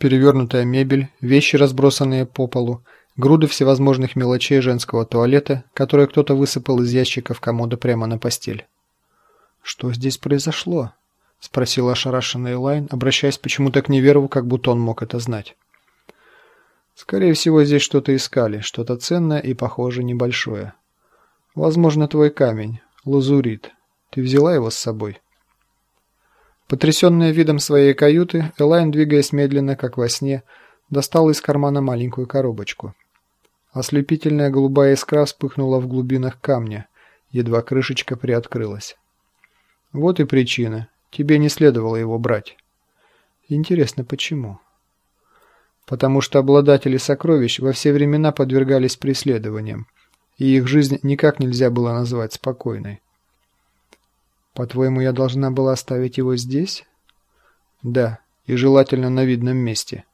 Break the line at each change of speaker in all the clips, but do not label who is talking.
Перевернутая мебель, вещи, разбросанные по полу, груды всевозможных мелочей женского туалета, которые кто-то высыпал из ящиков комода прямо на постель. «Что здесь произошло?» – спросила ошарашенная Элайн, обращаясь почему-то к Неверову, как будто он мог это знать. «Скорее всего, здесь что-то искали, что-то ценное и, похоже, небольшое. Возможно, твой камень, лазурит. Ты взяла его с собой?» Потрясенная видом своей каюты, Элайн, двигаясь медленно, как во сне, достала из кармана маленькую коробочку. Ослепительная голубая искра вспыхнула в глубинах камня, едва крышечка приоткрылась. Вот и причина. Тебе не следовало его брать. Интересно, почему? Потому что обладатели сокровищ во все времена подвергались преследованиям, и их жизнь никак нельзя было назвать спокойной. По-твоему, я должна была оставить его здесь? Да, и желательно на видном месте.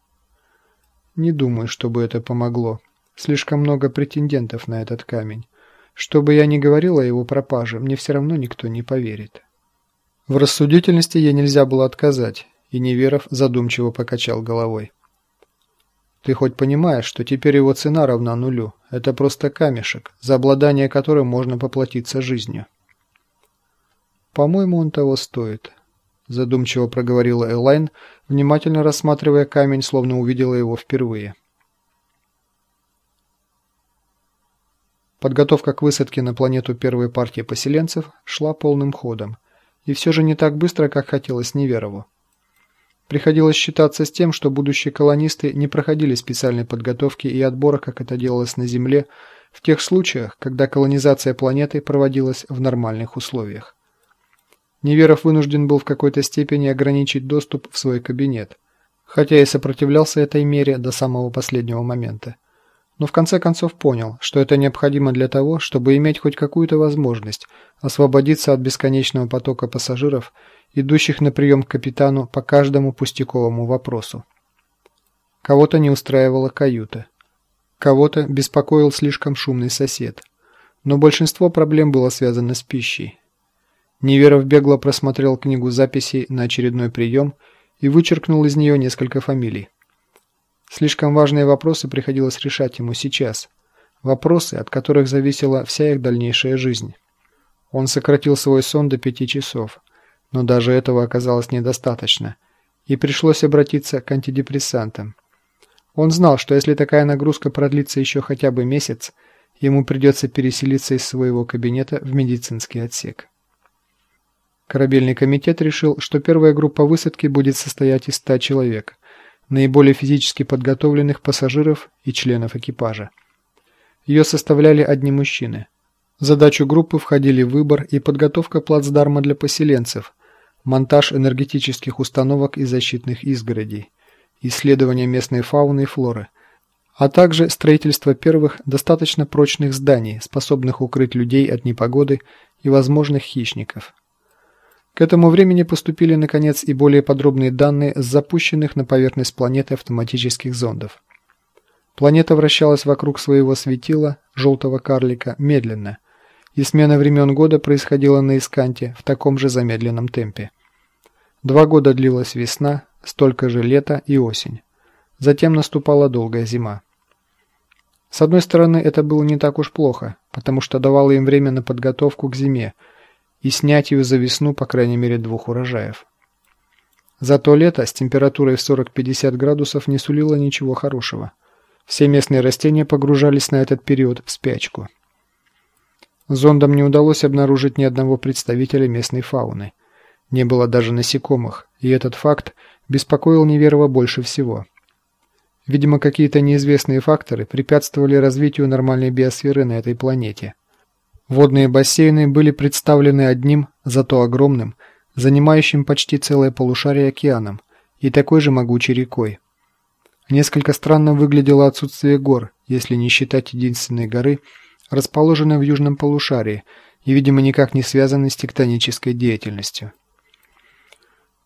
Не думаю, чтобы это помогло. Слишком много претендентов на этот камень. Что бы я ни говорила о его пропаже, мне все равно никто не поверит. В рассудительности ей нельзя было отказать, и Неверов задумчиво покачал головой. Ты хоть понимаешь, что теперь его цена равна нулю? Это просто камешек, за обладание которым можно поплатиться жизнью. По-моему, он того стоит, задумчиво проговорила Элайн, внимательно рассматривая камень, словно увидела его впервые. Подготовка к высадке на планету первой партии поселенцев шла полным ходом. И все же не так быстро, как хотелось Неверову. Приходилось считаться с тем, что будущие колонисты не проходили специальной подготовки и отбора, как это делалось на Земле, в тех случаях, когда колонизация планеты проводилась в нормальных условиях. Неверов вынужден был в какой-то степени ограничить доступ в свой кабинет, хотя и сопротивлялся этой мере до самого последнего момента но в конце концов понял, что это необходимо для того, чтобы иметь хоть какую-то возможность освободиться от бесконечного потока пассажиров, идущих на прием к капитану по каждому пустяковому вопросу. Кого-то не устраивала каюта. Кого-то беспокоил слишком шумный сосед. Но большинство проблем было связано с пищей. Неверов бегло просмотрел книгу записей на очередной прием и вычеркнул из нее несколько фамилий. Слишком важные вопросы приходилось решать ему сейчас. Вопросы, от которых зависела вся их дальнейшая жизнь. Он сократил свой сон до пяти часов, но даже этого оказалось недостаточно, и пришлось обратиться к антидепрессантам. Он знал, что если такая нагрузка продлится еще хотя бы месяц, ему придется переселиться из своего кабинета в медицинский отсек. Корабельный комитет решил, что первая группа высадки будет состоять из 100 человек – наиболее физически подготовленных пассажиров и членов экипажа. Ее составляли одни мужчины. Задачу группы входили выбор и подготовка плацдарма для поселенцев, монтаж энергетических установок и защитных изгородей, исследование местной фауны и флоры, а также строительство первых достаточно прочных зданий, способных укрыть людей от непогоды и возможных хищников. К этому времени поступили, наконец, и более подробные данные с запущенных на поверхность планеты автоматических зондов. Планета вращалась вокруг своего светила, желтого карлика, медленно, и смена времен года происходила на Исканте в таком же замедленном темпе. Два года длилась весна, столько же лето и осень. Затем наступала долгая зима. С одной стороны, это было не так уж плохо, потому что давало им время на подготовку к зиме – и снятию за весну по крайней мере двух урожаев. Зато лето с температурой в 40-50 градусов не сулило ничего хорошего. Все местные растения погружались на этот период в спячку. Зондам не удалось обнаружить ни одного представителя местной фауны. Не было даже насекомых, и этот факт беспокоил Неверова больше всего. Видимо, какие-то неизвестные факторы препятствовали развитию нормальной биосферы на этой планете – Водные бассейны были представлены одним, зато огромным, занимающим почти целое полушарие океаном и такой же могучей рекой. Несколько странно выглядело отсутствие гор, если не считать единственной горы, расположенной в южном полушарии и, видимо, никак не связанной с тектонической деятельностью.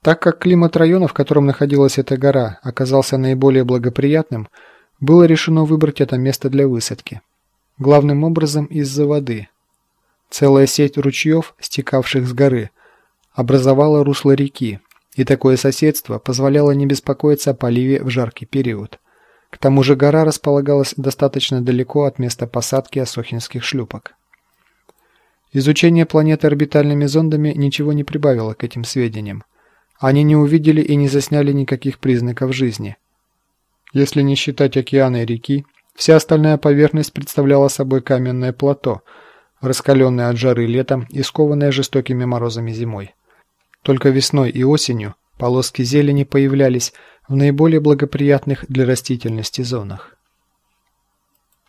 Так как климат района, в котором находилась эта гора, оказался наиболее благоприятным, было решено выбрать это место для высадки. Главным образом из-за воды – Целая сеть ручьев, стекавших с горы, образовала русло реки, и такое соседство позволяло не беспокоиться о поливе в жаркий период. К тому же гора располагалась достаточно далеко от места посадки осохинских шлюпок. Изучение планеты орбитальными зондами ничего не прибавило к этим сведениям. Они не увидели и не засняли никаких признаков жизни. Если не считать океана и реки, вся остальная поверхность представляла собой каменное плато, раскаленное от жары летом и скованное жестокими морозами зимой. Только весной и осенью полоски зелени появлялись в наиболее благоприятных для растительности зонах.